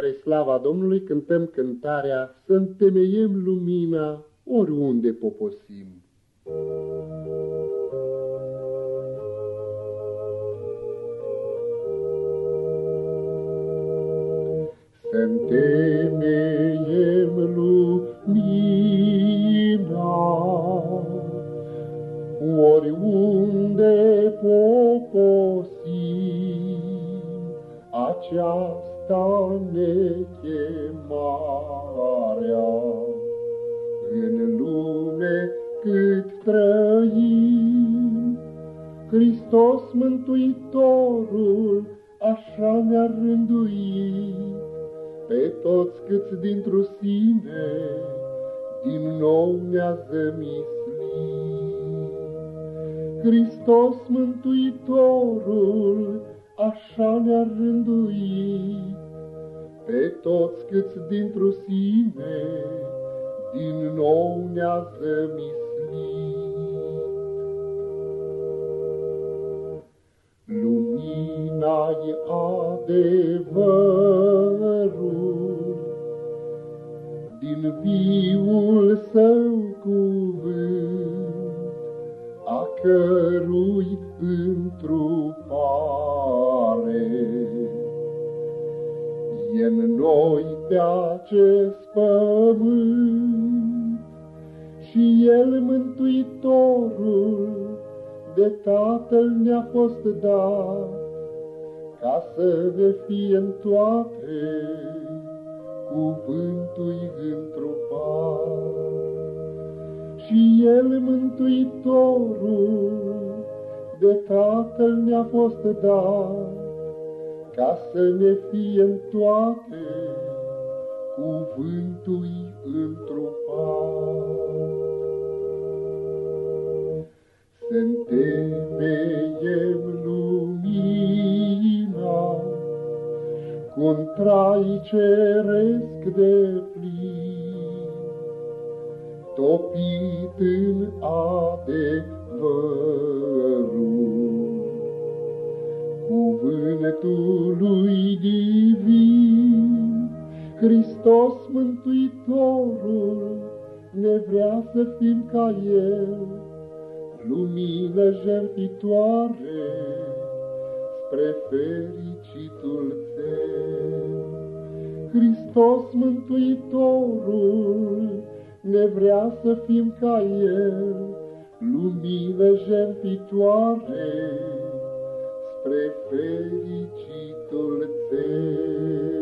Spre slava Domnului cântăm cântarea Să întemeiem lumina oriunde poposim. Să întemeiem lumina oriunde poposim aceasta ta nechemarea. În lume cât trăim, Hristos Mântuitorul așa ne-a rânduit, pe toți câți dintr-o sine din nou ne-a zămislit. Hristos Mântuitorul așa ne-a rânduit, pe toți câți dintr-o sine, din nou ne-a zămislit. Lumina-i adevărul, din viul său cuvânt, a cărui întrupare noi pe acest pământ Și El Mântuitorul de Tatăl ne-a fost dat, Ca să ne fie în toate cuvântul întrupat. Și El Mântuitorul de Tatăl ne-a fost dat, ca să ne fie în toate cuvântul întrupat. Să întemeiem lumina cu un trai ceresc de plin, topit în adevărul Hristos Mântuitorul ne vrea să fim ca El, lumină jertfitoare spre fericitul cel. Hristos Mântuitorul ne vrea să fim ca El, lumină jertfitoare spre fericitul țel.